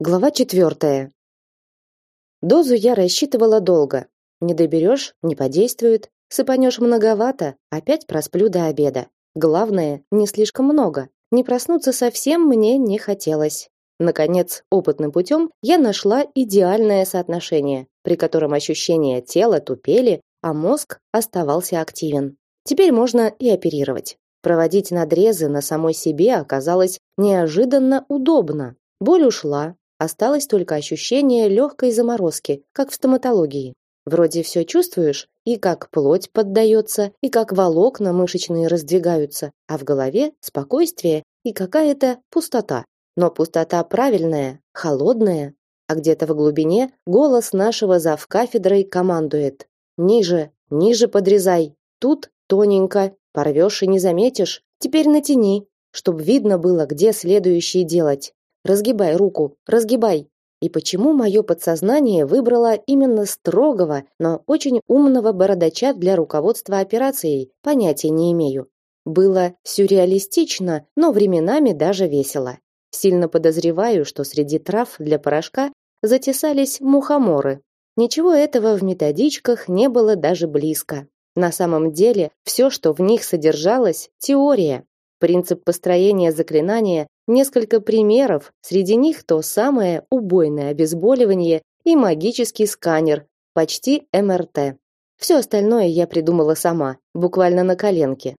Глава четвертая. Дозу я рассчитывала долго. Не доберешь, не подействует. Сыпанешь многовато, опять просплю до обеда. Главное, не слишком много. Не проснуться совсем мне не хотелось. Наконец, опытным путем я нашла идеальное соотношение, при котором ощущения тела тупели, а мозг оставался активен. Теперь можно и оперировать. Проводить надрезы на самой себе оказалось неожиданно удобно. Боль ушла, Осталось только ощущение легкой заморозки, как в стоматологии. Вроде все чувствуешь, и как плоть поддается, и как волокна мышечные раздвигаются, а в голове спокойствие и какая-то пустота. Но пустота правильная, холодная, а где-то в глубине голос нашего завкафедрой командует: "Ниже, ниже подрезай. Тут тоненько, порвешь и не заметишь. Теперь натяни, чтобы видно было, где следующее делать. Разгибай руку, разгибай. И почему мое подсознание выбрало именно строгого, но очень умного бородача для руководства операцией, понятия не имею. Было сюрреалистично, но временами даже весело. Сильно подозреваю, что среди трав для порошка затесались мухоморы. Ничего этого в методичках не было даже близко. На самом деле, все, что в них содержалось, теория. Принцип построения заклинания, несколько примеров, среди них то самое убойное обезболивание и магический сканер, почти МРТ. Все остальное я придумала сама, буквально на коленке.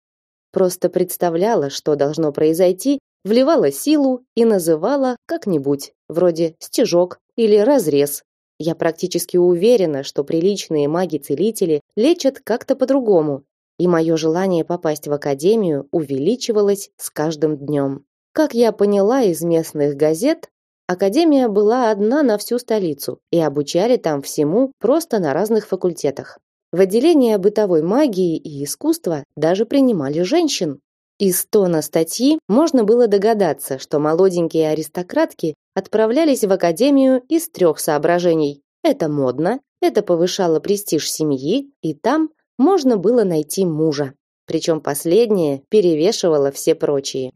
Просто представляла, что должно произойти, вливала силу и называла как-нибудь, вроде стежок или разрез. Я практически уверена, что приличные маги-целители лечат как-то по-другому, и мое желание попасть в академию увеличивалось с каждым днем. Как я поняла из местных газет, академия была одна на всю столицу, и обучали там всему просто на разных факультетах. В отделение бытовой магии и искусства даже принимали женщин. Из тона статьи можно было догадаться, что молоденькие аристократки отправлялись в академию из трех соображений. Это модно, это повышало престиж семьи, и там можно было найти мужа. Причем последнее перевешивало все прочие.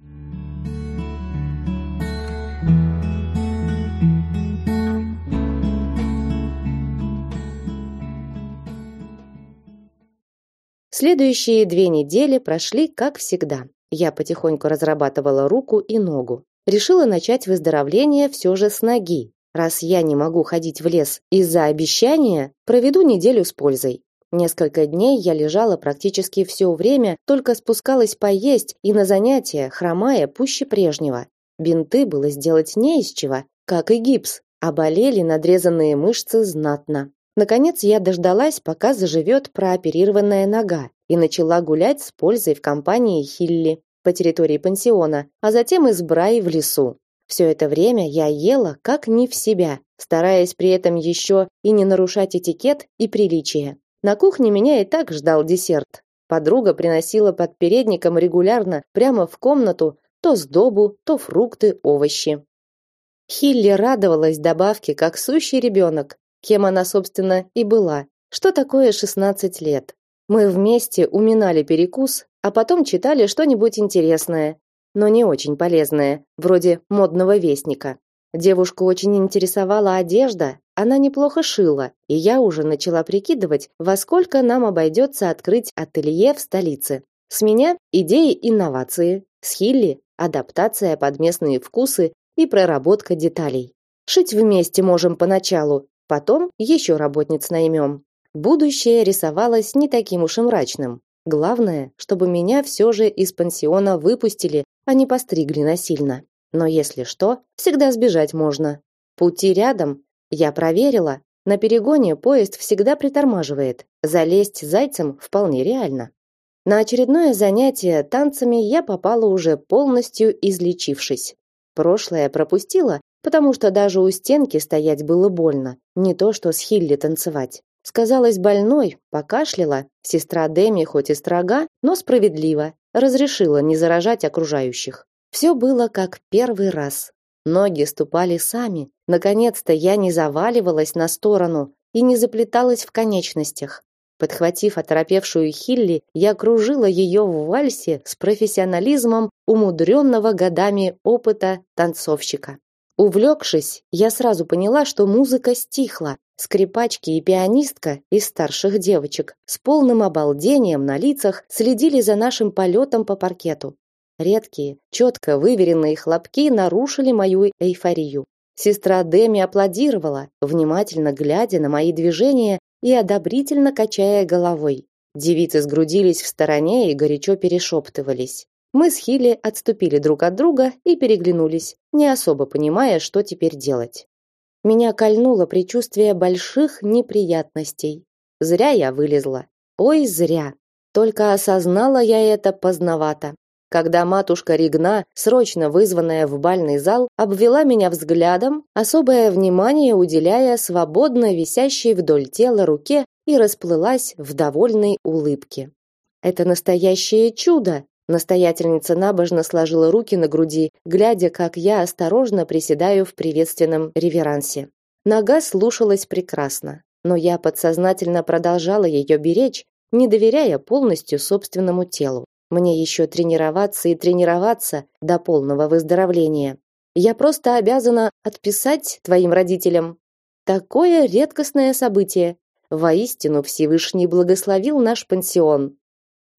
Следующие две недели прошли как всегда. Я потихоньку разрабатывала руку и ногу. Решила начать выздоровление все же с ноги. Раз я не могу ходить в лес из-за обещания, проведу неделю с пользой. Несколько дней я лежала практически все время, только спускалась поесть и на занятия, хромая пуще прежнего. Бинты было сделать не из чего, как и гипс, а болели надрезанные мышцы знатно. Наконец я дождалась, пока заживет прооперированная нога, и начала гулять с пользой в компании Хилли по территории пансиона, а затем из Браи в лесу. Все это время я ела как не в себя, стараясь при этом еще и не нарушать этикет и приличия. На кухне меня и так ждал десерт. Подруга приносила под передником регулярно прямо в комнату то сдобу, то фрукты, овощи. Хилли радовалась добавке, как сущий ребенок, кем она, собственно, и была. Что такое 16 лет? Мы вместе уминали перекус, а потом читали что-нибудь интересное, но не очень полезное, вроде модного вестника. Девушку очень интересовала одежда, она неплохо шила, и я уже начала прикидывать, во сколько нам обойдется открыть ателье в столице. С меня идеи инновации, с Хилли адаптация под местные вкусы и проработка деталей. Шить вместе можем поначалу, потом еще работниц наймем. Будущее рисовалось не таким уж и мрачным. Главное, чтобы меня все же из пансиона выпустили, а не постригли насильно. Но если что, всегда сбежать можно. Пути рядом, я проверила. На перегоне поезд всегда притормаживает. Залезть зайцем вполне реально. На очередное занятие танцами я попала уже полностью излечившись. Прошлое пропустила, потому что даже у стенки стоять было больно, не то что с Хилли танцевать. Сказалась больной, покашляла. Сестра Деми хоть и строга, но справедлива, разрешила не заражать окружающих. Все было как первый раз. Ноги ступали сами. Наконец-то я не заваливалась на сторону и не заплеталась в конечностях. Подхватив оторопевшую Хилли, я кружила ее в вальсе с профессионализмом умудренного годами опыта танцовщика. Увлекшись, я сразу поняла, что музыка стихла. Скрипачки и пианистка из старших девочек с полным обалдением на лицах следили за нашим полетом по паркету. Редкие, четко выверенные хлопки нарушили мою эйфорию. Сестра Деми аплодировала, внимательно глядя на мои движения и одобрительно качая головой. Девицы сгрудились в стороне и горячо перешептывались. Мы с Хилли отступили друг от друга и переглянулись, не особо понимая, что теперь делать. Меня кольнуло предчувствие больших неприятностей. Зря я вылезла. Ой, зря. Только осознала я это поздновато. Когда матушка Ригна, срочно вызванная в бальный зал, обвела меня взглядом, особое внимание уделяя свободно висящей вдоль тела руке и расплылась в довольной улыбке. Это настоящее чудо, Настоятельница набожно сложила руки на груди, глядя, как я осторожно приседаю в приветственном реверансе. Нога слушалась прекрасно, но я подсознательно продолжала ее беречь, не доверяя полностью собственному телу. Мне еще тренироваться и тренироваться до полного выздоровления. Я просто обязана отписать твоим родителям. Такое редкостное событие. Воистину Всевышний благословил наш пансион.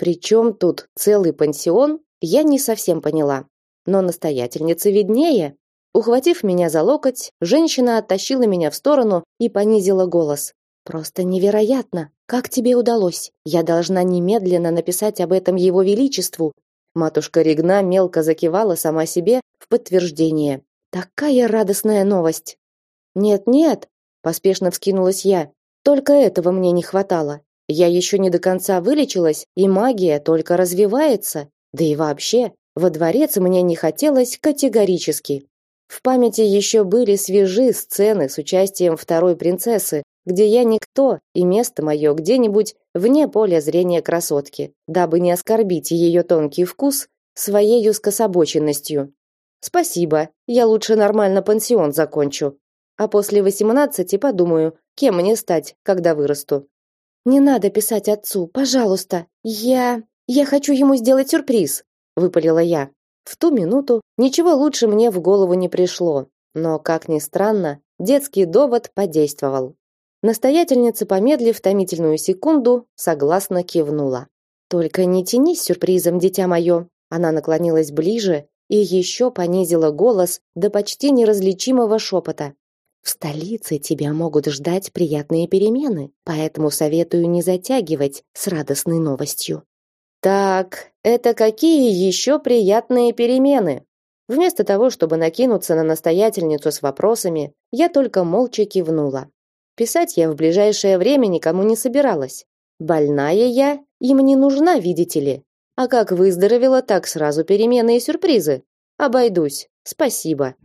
Причем тут целый пансион, я не совсем поняла. Но настоятельница виднее. Ухватив меня за локоть, женщина оттащила меня в сторону и понизила голос. Просто невероятно. Как тебе удалось? Я должна немедленно написать об этом его величеству. Матушка Ригна мелко закивала сама себе в подтверждение. Такая радостная новость. Нет-нет, поспешно вскинулась я. Только этого мне не хватало. Я еще не до конца вылечилась, и магия только развивается. Да и вообще, во дворец мне не хотелось категорически. В памяти еще были свежи сцены с участием второй принцессы, где я никто, и место мое где-нибудь вне поля зрения красотки, дабы не оскорбить ее тонкий вкус своей скособоченностью. Спасибо, я лучше нормально пансион закончу. А после восемнадцати подумаю, кем мне стать, когда вырасту. Не надо писать отцу, пожалуйста. Я я хочу ему сделать сюрприз, выпалила я. В ту минуту ничего лучше мне в голову не пришло, но как ни странно, детский довод подействовал. Настоятельница, помедлив томительную секунду, согласно кивнула. Только не тяни с сюрпризом, дитя мое. Она наклонилась ближе и еще понизила голос до почти неразличимого шепота. В столице тебя могут ждать приятные перемены, поэтому советую не затягивать с радостной новостью. Так, это какие еще приятные перемены? Вместо того, чтобы накинуться на настоятельницу с вопросами, я только молча кивнула. Писать я в ближайшее время никому не собиралась. Больная я, им не нужна, видите ли. А как выздоровела, так сразу перемены и сюрпризы. Обойдусь. Спасибо.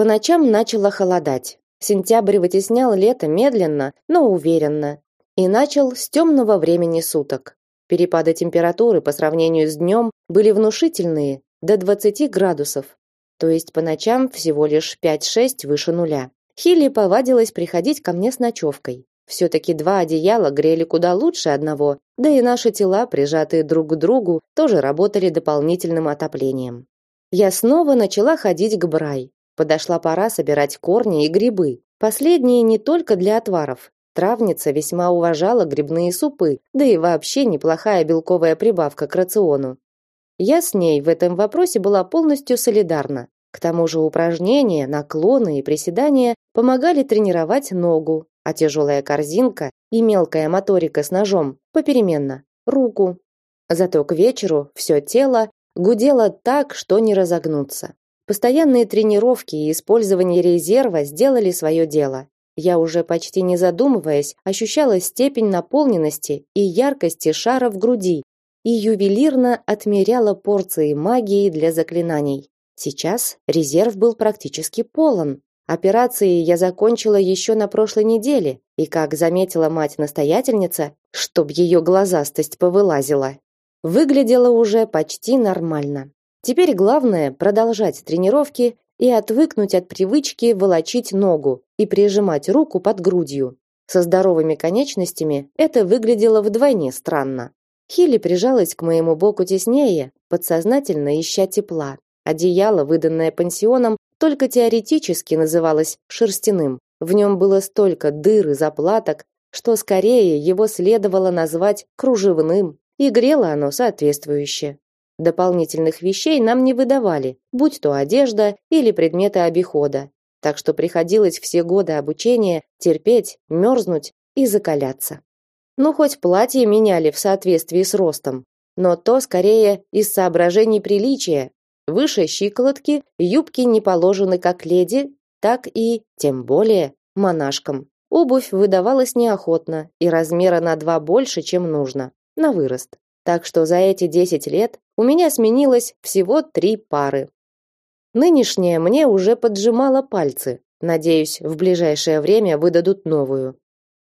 По ночам начало холодать. Сентябрь вытеснял лето медленно, но уверенно. И начал с темного времени суток. Перепады температуры по сравнению с днем были внушительные, до 20 градусов. То есть по ночам всего лишь 5-6 выше нуля. Хилли повадилась приходить ко мне с ночевкой. Все-таки два одеяла грели куда лучше одного, да и наши тела, прижатые друг к другу, тоже работали дополнительным отоплением. Я снова начала ходить к Брай, Подошла пора собирать корни и грибы. Последние не только для отваров. Травница весьма уважала грибные супы, да и вообще неплохая белковая прибавка к рациону. Я с ней в этом вопросе была полностью солидарна. К тому же упражнения, наклоны и приседания помогали тренировать ногу, а тяжелая корзинка и мелкая моторика с ножом попеременно руку. Зато к вечеру все тело гудело так, что не разогнуться. Постоянные тренировки и использование резерва сделали свое дело. Я уже почти не задумываясь ощущала степень наполненности и яркости шара в груди и ювелирно отмеряла порции магии для заклинаний. Сейчас резерв был практически полон. Операции я закончила еще на прошлой неделе, и, как заметила мать-настоятельница, чтоб ее глазастость повылазила, выглядела уже почти нормально. Теперь главное продолжать тренировки и отвыкнуть от привычки волочить ногу и прижимать руку под грудью. Со здоровыми конечностями это выглядело вдвойне странно. Хилли прижалась к моему боку теснее, подсознательно ища тепла. Одеяло, выданное пансионом, только теоретически называлось шерстяным. В нем было столько дыр и заплаток, что скорее его следовало назвать кружевным, и грело оно соответствующе. Дополнительных вещей нам не выдавали, будь то одежда или предметы обихода. Так что приходилось все годы обучения терпеть, мерзнуть и закаляться. Ну, хоть платье меняли в соответствии с ростом, но то скорее из соображений приличия. Выше щиколотки юбки не положены как леди, так и, тем более, монашкам. Обувь выдавалась неохотно и размера на два больше, чем нужно, на вырост. Так что за эти 10 лет у меня сменилось всего три пары. Нынешняя мне уже поджимала пальцы. Надеюсь, в ближайшее время выдадут новую.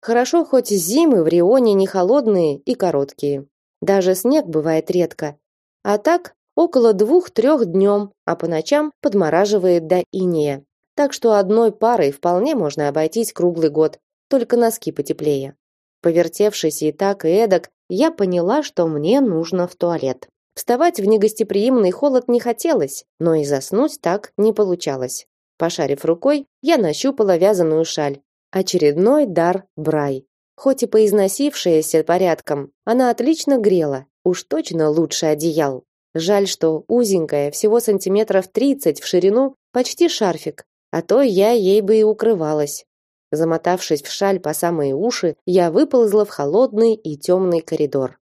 Хорошо, хоть зимы в Рионе не холодные и короткие. Даже снег бывает редко. А так, около двух-трех днем, а по ночам подмораживает до инея. Так что одной парой вполне можно обойтись круглый год, только носки потеплее. Повертевшись и так, и эдак, я поняла, что мне нужно в туалет. Вставать в негостеприимный холод не хотелось, но и заснуть так не получалось. Пошарив рукой, я нащупала вязаную шаль, Очередной дар Брай. Хоть и поизносившаяся порядком, она отлично грела, уж точно лучше одеял. Жаль, что узенькая, всего сантиметров тридцать в ширину, почти шарфик, а то я ей бы и укрывалась. Замотавшись в шаль по самые уши, я выползла в холодный и темный коридор.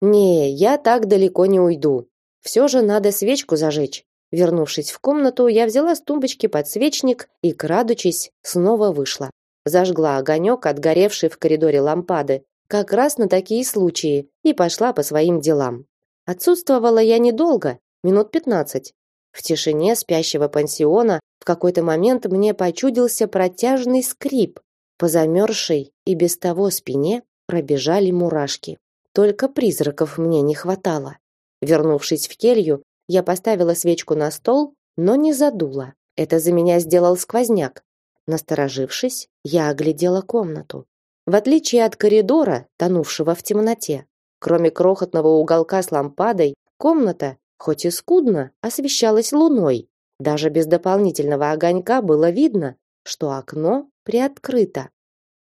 Не, я так далеко не уйду. Все же надо свечку зажечь. Вернувшись в комнату, я взяла с тумбочки подсвечник и, крадучись, снова вышла зажгла огонек от горевшей в коридоре лампады, как раз на такие случаи, и пошла по своим делам. Отсутствовала я недолго, минут пятнадцать. В тишине спящего пансиона в какой-то момент мне почудился протяжный скрип. По замерзшей и без того спине пробежали мурашки. Только призраков мне не хватало. Вернувшись в келью, я поставила свечку на стол, но не задула. Это за меня сделал сквозняк. Насторожившись, я оглядела комнату. В отличие от коридора, тонувшего в темноте, кроме крохотного уголка с лампадой, комната, хоть и скудно, освещалась луной. Даже без дополнительного огонька было видно, что окно приоткрыто.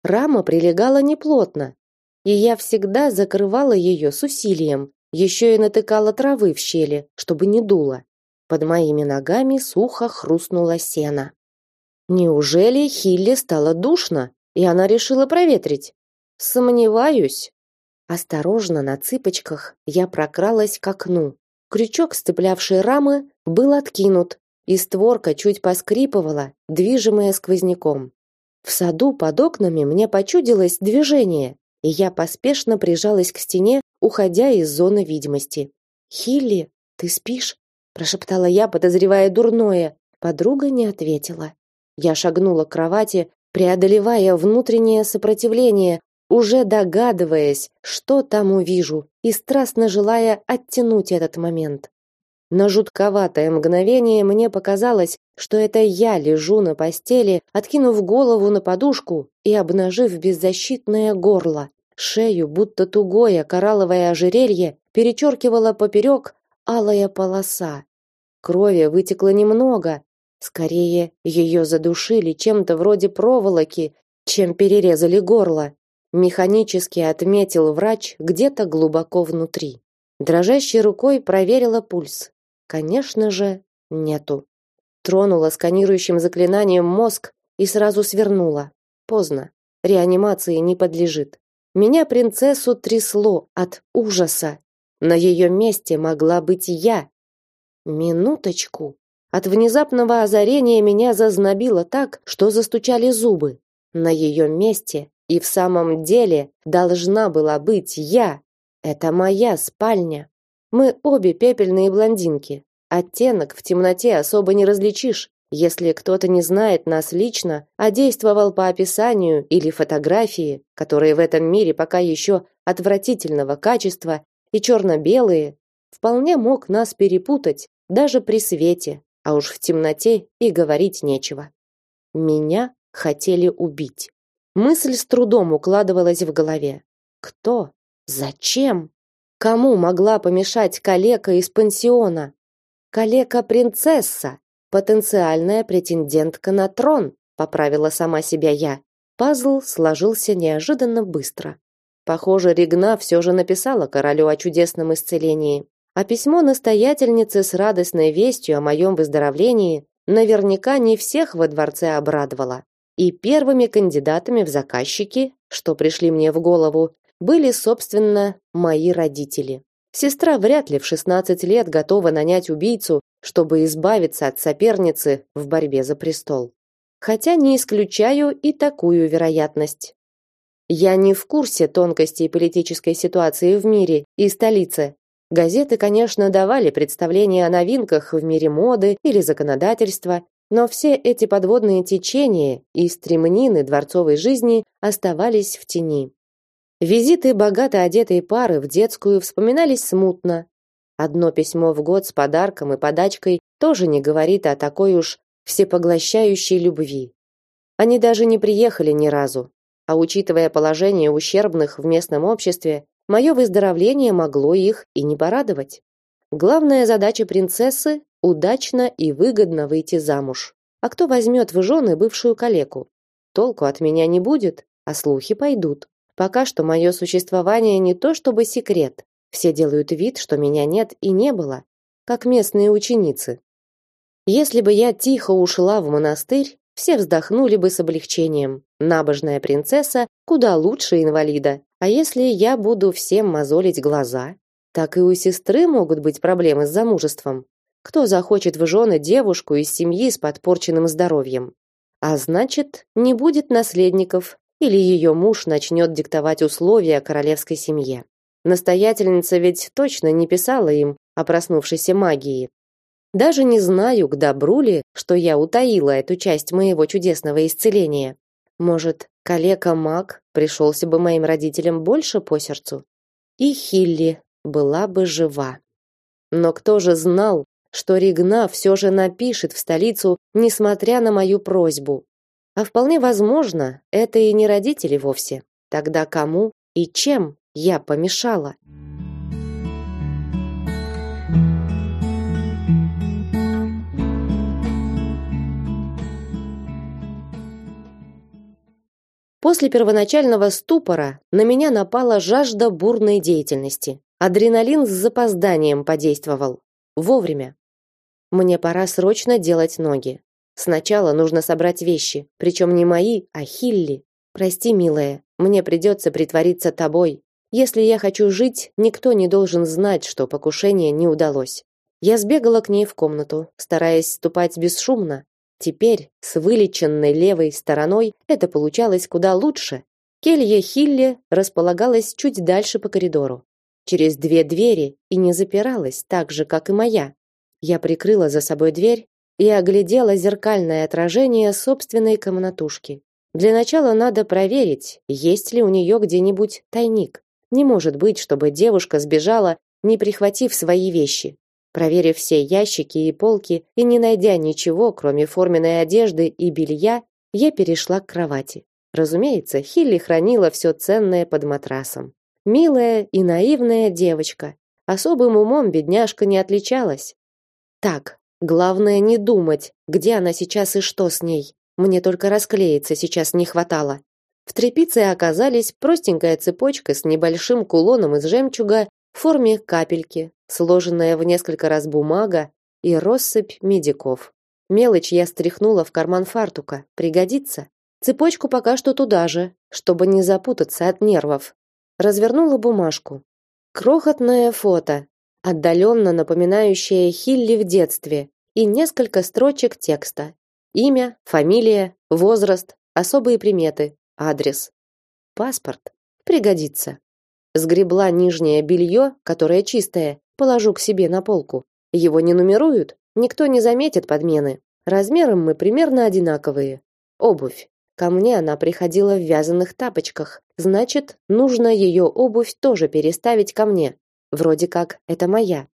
Рама прилегала неплотно, и я всегда закрывала ее с усилием, еще и натыкала травы в щели, чтобы не дуло. Под моими ногами сухо хрустнуло сено. Неужели Хилли стало душно, и она решила проветрить? Сомневаюсь. Осторожно на цыпочках я прокралась к окну. Крючок, сцеплявший рамы, был откинут, и створка чуть поскрипывала, движимая сквозняком. В саду под окнами мне почудилось движение, и я поспешно прижалась к стене, уходя из зоны видимости. "Хилли, ты спишь?" прошептала я, подозревая дурное. Подруга не ответила. Я шагнула к кровати, преодолевая внутреннее сопротивление, уже догадываясь, что там увижу, и страстно желая оттянуть этот момент. На жутковатое мгновение мне показалось, что это я лежу на постели, откинув голову на подушку и обнажив беззащитное горло. Шею, будто тугое коралловое ожерелье, перечеркивала поперек алая полоса. Крови вытекло немного, Скорее, ее задушили чем-то вроде проволоки, чем перерезали горло. Механически отметил врач где-то глубоко внутри. Дрожащей рукой проверила пульс. Конечно же, нету. Тронула сканирующим заклинанием мозг и сразу свернула. Поздно. Реанимации не подлежит. Меня принцессу трясло от ужаса. На ее месте могла быть я. Минуточку. От внезапного озарения меня зазнобило так, что застучали зубы. На ее месте и в самом деле должна была быть я. Это моя спальня. Мы обе пепельные блондинки. Оттенок в темноте особо не различишь, если кто-то не знает нас лично, а действовал по описанию или фотографии, которые в этом мире пока еще отвратительного качества и черно-белые, вполне мог нас перепутать даже при свете а уж в темноте и говорить нечего. Меня хотели убить. Мысль с трудом укладывалась в голове. Кто? Зачем? Кому могла помешать калека из пансиона? Калека-принцесса, потенциальная претендентка на трон, поправила сама себя я. Пазл сложился неожиданно быстро. Похоже, Ригна все же написала королю о чудесном исцелении, а письмо настоятельницы с радостной вестью о моем выздоровлении наверняка не всех во дворце обрадовало. И первыми кандидатами в заказчики, что пришли мне в голову, были, собственно, мои родители. Сестра вряд ли в 16 лет готова нанять убийцу, чтобы избавиться от соперницы в борьбе за престол. Хотя не исключаю и такую вероятность. Я не в курсе тонкостей политической ситуации в мире и столице. Газеты, конечно, давали представления о новинках в мире моды или законодательства, но все эти подводные течения и стремнины дворцовой жизни оставались в тени. Визиты богато одетой пары в детскую вспоминались смутно. Одно письмо в год с подарком и подачкой тоже не говорит о такой уж всепоглощающей любви. Они даже не приехали ни разу, а учитывая положение ущербных в местном обществе, мое выздоровление могло их и не порадовать. Главная задача принцессы удачно и выгодно выйти замуж. А кто возьмет в жены бывшую калеку? Толку от меня не будет, а слухи пойдут. Пока что мое существование не то чтобы секрет. Все делают вид, что меня нет и не было, как местные ученицы. Если бы я тихо ушла в монастырь, все вздохнули бы с облегчением. Набожная принцесса куда лучше инвалида. А если я буду всем мозолить глаза, так и у сестры могут быть проблемы с замужеством. Кто захочет в жены девушку из семьи с подпорченным здоровьем? А значит, не будет наследников, или ее муж начнет диктовать условия королевской семье. Настоятельница ведь точно не писала им о проснувшейся магии, даже не знаю, к добру ли, что я утаила эту часть моего чудесного исцеления. Может, калека-маг пришелся бы моим родителям больше по сердцу? И Хилли была бы жива. Но кто же знал, что Ригна все же напишет в столицу, несмотря на мою просьбу? А вполне возможно, это и не родители вовсе. Тогда кому и чем я помешала? После первоначального ступора на меня напала жажда бурной деятельности. Адреналин с запозданием подействовал. Вовремя. Мне пора срочно делать ноги. Сначала нужно собрать вещи, причем не мои, а Хилли. Прости, милая, мне придется притвориться тобой. Если я хочу жить, никто не должен знать, что покушение не удалось. Я сбегала к ней в комнату, стараясь ступать бесшумно, Теперь с вылеченной левой стороной это получалось куда лучше. Келья Хилли располагалась чуть дальше по коридору, через две двери и не запиралась так же, как и моя. Я прикрыла за собой дверь и оглядела зеркальное отражение собственной комнатушки. Для начала надо проверить, есть ли у нее где-нибудь тайник. Не может быть, чтобы девушка сбежала, не прихватив свои вещи. Проверив все ящики и полки и не найдя ничего, кроме форменной одежды и белья, я перешла к кровати. Разумеется, Хилли хранила все ценное под матрасом. Милая и наивная девочка. Особым умом бедняжка не отличалась. Так, главное не думать, где она сейчас и что с ней. Мне только расклеиться сейчас не хватало. В трепице оказались простенькая цепочка с небольшим кулоном из жемчуга в форме капельки, сложенная в несколько раз бумага и россыпь медиков. Мелочь я стряхнула в карман фартука. Пригодится. Цепочку пока что туда же, чтобы не запутаться от нервов. Развернула бумажку. Крохотное фото, отдаленно напоминающее Хилли в детстве, и несколько строчек текста. Имя, фамилия, возраст, особые приметы, адрес. Паспорт. Пригодится. Сгребла нижнее белье, которое чистое, Положу к себе на полку. Его не нумеруют, никто не заметит подмены. Размером мы примерно одинаковые. Обувь. Ко мне она приходила в вязаных тапочках. Значит, нужно ее обувь тоже переставить ко мне. Вроде как это моя.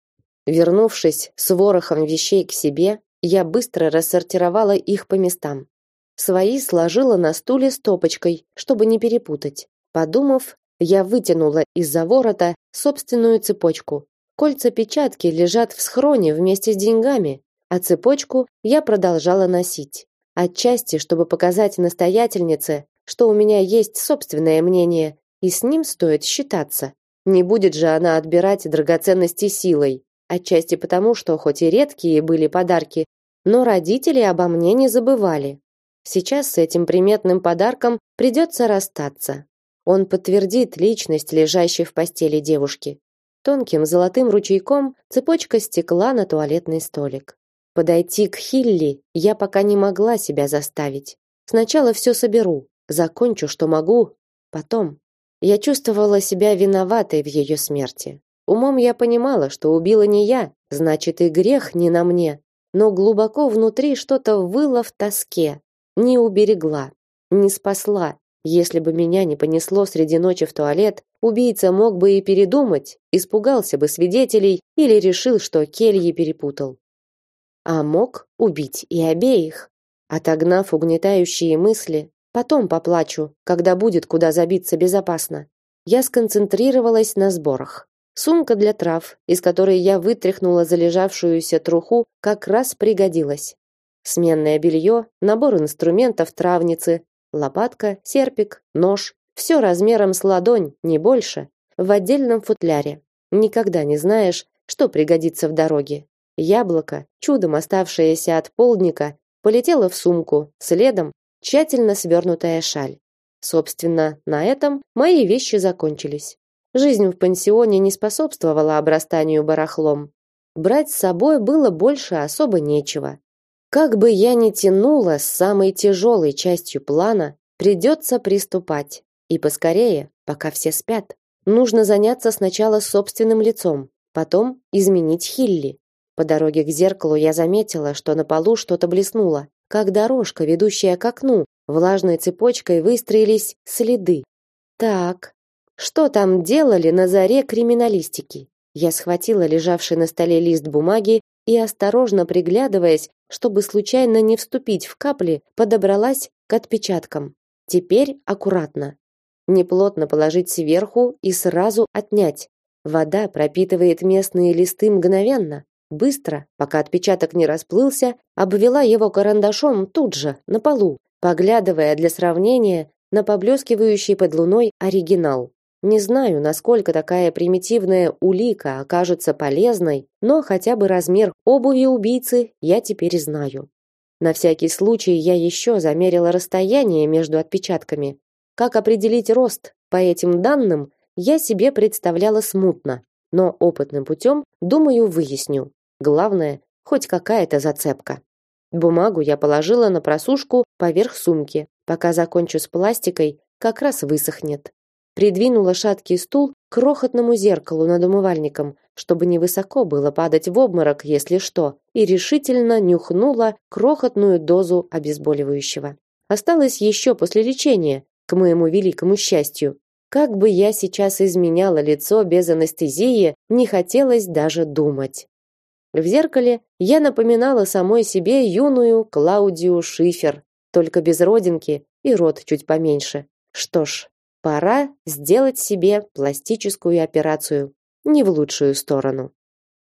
Вернувшись с ворохом вещей к себе, я быстро рассортировала их по местам. Свои сложила на стуле стопочкой, чтобы не перепутать. Подумав, я вытянула из-за ворота собственную цепочку. Кольца печатки лежат в схроне вместе с деньгами, а цепочку я продолжала носить. Отчасти, чтобы показать настоятельнице, что у меня есть собственное мнение, и с ним стоит считаться. Не будет же она отбирать драгоценности силой, отчасти потому, что хоть и редкие были подарки, но родители обо мне не забывали. Сейчас с этим приметным подарком придется расстаться. Он подтвердит личность лежащей в постели девушки. Тонким золотым ручейком цепочка стекла на туалетный столик. Подойти к Хилли я пока не могла себя заставить. Сначала все соберу, закончу, что могу, потом. Я чувствовала себя виноватой в ее смерти. Умом я понимала, что убила не я, значит и грех не на мне. Но глубоко внутри что-то выло в тоске. Не уберегла, не спасла. Если бы меня не понесло среди ночи в туалет, убийца мог бы и передумать, испугался бы свидетелей или решил, что кельи перепутал. А мог убить и обеих. Отогнав угнетающие мысли, потом поплачу, когда будет куда забиться безопасно. Я сконцентрировалась на сборах. Сумка для трав, из которой я вытряхнула залежавшуюся труху, как раз пригодилась. Сменное белье, набор инструментов травницы, лопатка, серпик, нож, все размером с ладонь, не больше, в отдельном футляре. Никогда не знаешь, что пригодится в дороге. Яблоко, чудом оставшееся от полдника, полетело в сумку, следом тщательно свернутая шаль. Собственно, на этом мои вещи закончились. Жизнь в пансионе не способствовала обрастанию барахлом. Брать с собой было больше особо нечего. Как бы я ни тянула с самой тяжелой частью плана, придется приступать. И поскорее, пока все спят. Нужно заняться сначала собственным лицом, потом изменить Хилли. По дороге к зеркалу я заметила, что на полу что-то блеснуло, как дорожка, ведущая к окну. Влажной цепочкой выстроились следы. Так, что там делали на заре криминалистики? Я схватила лежавший на столе лист бумаги и осторожно приглядываясь, чтобы случайно не вступить в капли, подобралась к отпечаткам. Теперь аккуратно. Неплотно положить сверху и сразу отнять. Вода пропитывает местные листы мгновенно. Быстро, пока отпечаток не расплылся, обвела его карандашом тут же, на полу, поглядывая для сравнения на поблескивающий под луной оригинал. Не знаю, насколько такая примитивная улика окажется полезной, но хотя бы размер обуви убийцы я теперь знаю. На всякий случай я еще замерила расстояние между отпечатками. Как определить рост по этим данным, я себе представляла смутно, но опытным путем, думаю, выясню. Главное, хоть какая-то зацепка. Бумагу я положила на просушку поверх сумки. Пока закончу с пластикой, как раз высохнет придвинула шаткий стул к крохотному зеркалу над умывальником, чтобы невысоко было падать в обморок, если что, и решительно нюхнула крохотную дозу обезболивающего. Осталось еще после лечения, к моему великому счастью. Как бы я сейчас изменяла лицо без анестезии, не хотелось даже думать. В зеркале я напоминала самой себе юную Клаудию Шифер, только без родинки и рот чуть поменьше. Что ж, Пора сделать себе пластическую операцию, не в лучшую сторону.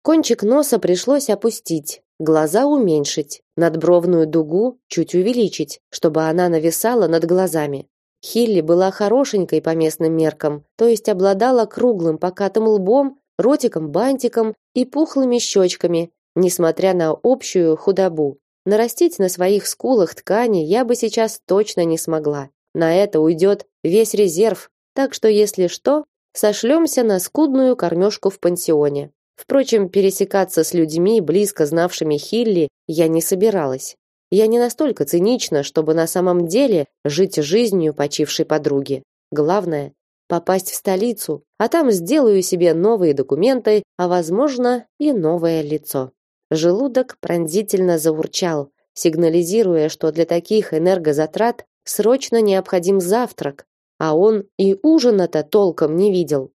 Кончик носа пришлось опустить, глаза уменьшить, надбровную дугу чуть увеличить, чтобы она нависала над глазами. Хилли была хорошенькой по местным меркам, то есть обладала круглым покатым лбом, ротиком-бантиком и пухлыми щечками, несмотря на общую худобу. Нарастить на своих скулах ткани я бы сейчас точно не смогла. На это уйдет весь резерв, так что если что, сошлемся на скудную кормежку в пансионе. Впрочем, пересекаться с людьми, близко знавшими Хилли, я не собиралась. Я не настолько цинична, чтобы на самом деле жить жизнью почившей подруги. Главное попасть в столицу, а там сделаю себе новые документы, а возможно, и новое лицо. Желудок пронзительно заурчал, сигнализируя, что для таких энергозатрат срочно необходим завтрак, а он и ужина-то толком не видел.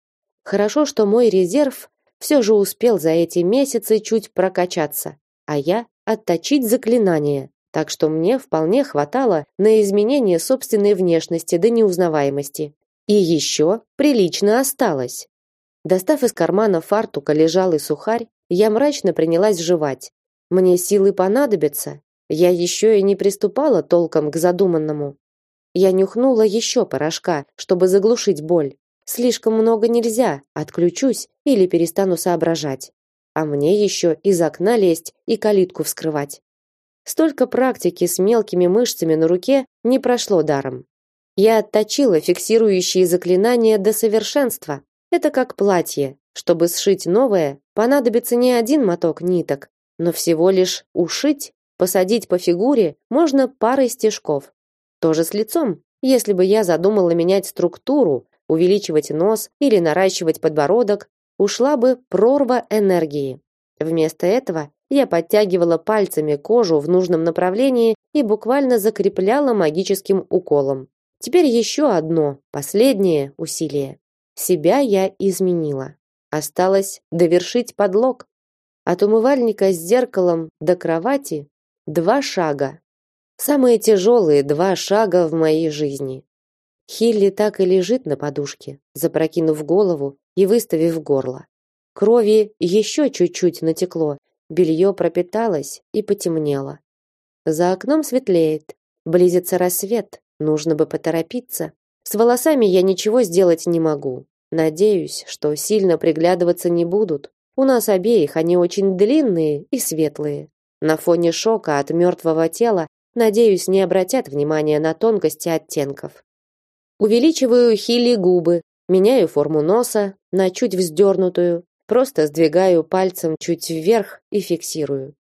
Хорошо, что мой резерв все же успел за эти месяцы чуть прокачаться, а я отточить заклинание. так что мне вполне хватало на изменение собственной внешности до неузнаваемости. И еще прилично осталось. Достав из кармана фартука лежалый сухарь, я мрачно принялась жевать. Мне силы понадобятся. Я еще и не приступала толком к задуманному. Я нюхнула еще порошка, чтобы заглушить боль. Слишком много нельзя, отключусь или перестану соображать. А мне еще из окна лезть и калитку вскрывать. Столько практики с мелкими мышцами на руке не прошло даром. Я отточила фиксирующие заклинания до совершенства. Это как платье. Чтобы сшить новое, понадобится не один моток ниток, но всего лишь ушить, посадить по фигуре можно парой стежков. Тоже с лицом. Если бы я задумала менять структуру, увеличивать нос или наращивать подбородок, ушла бы прорва энергии. Вместо этого я подтягивала пальцами кожу в нужном направлении и буквально закрепляла магическим уколом. Теперь еще одно, последнее усилие. Себя я изменила. Осталось довершить подлог. От умывальника с зеркалом до кровати два шага. Самые тяжелые два шага в моей жизни. Хилли так и лежит на подушке, запрокинув голову и выставив горло. Крови еще чуть-чуть натекло, белье пропиталось и потемнело. За окном светлеет, близится рассвет, нужно бы поторопиться. С волосами я ничего сделать не могу. Надеюсь, что сильно приглядываться не будут. У нас обеих они очень длинные и светлые. На фоне шока от мертвого тела, надеюсь, не обратят внимания на тонкости оттенков. Увеличиваю хили губы, меняю форму носа на чуть вздернутую, просто сдвигаю пальцем чуть вверх и фиксирую.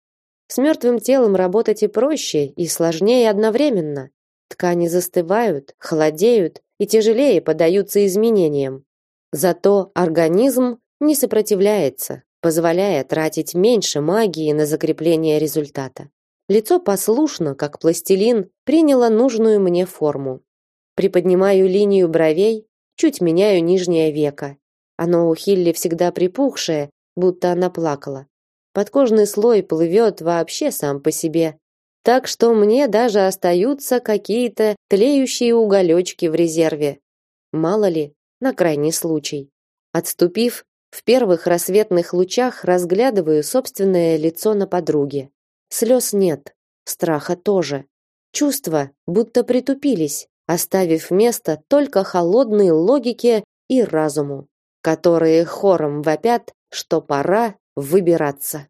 С мертвым телом работать и проще, и сложнее одновременно. Ткани застывают, холодеют и тяжелее поддаются изменениям. Зато организм не сопротивляется, позволяя тратить меньше магии на закрепление результата. Лицо послушно, как пластилин, приняло нужную мне форму. Приподнимаю линию бровей, чуть меняю нижнее веко. Оно у Хилли всегда припухшее, будто она плакала. Подкожный слой плывет вообще сам по себе. Так что мне даже остаются какие-то тлеющие уголечки в резерве. Мало ли, на крайний случай. Отступив, в первых рассветных лучах разглядываю собственное лицо на подруге. Слез нет, страха тоже. Чувства будто притупились, оставив место только холодной логике и разуму, которые хором вопят, что пора выбираться.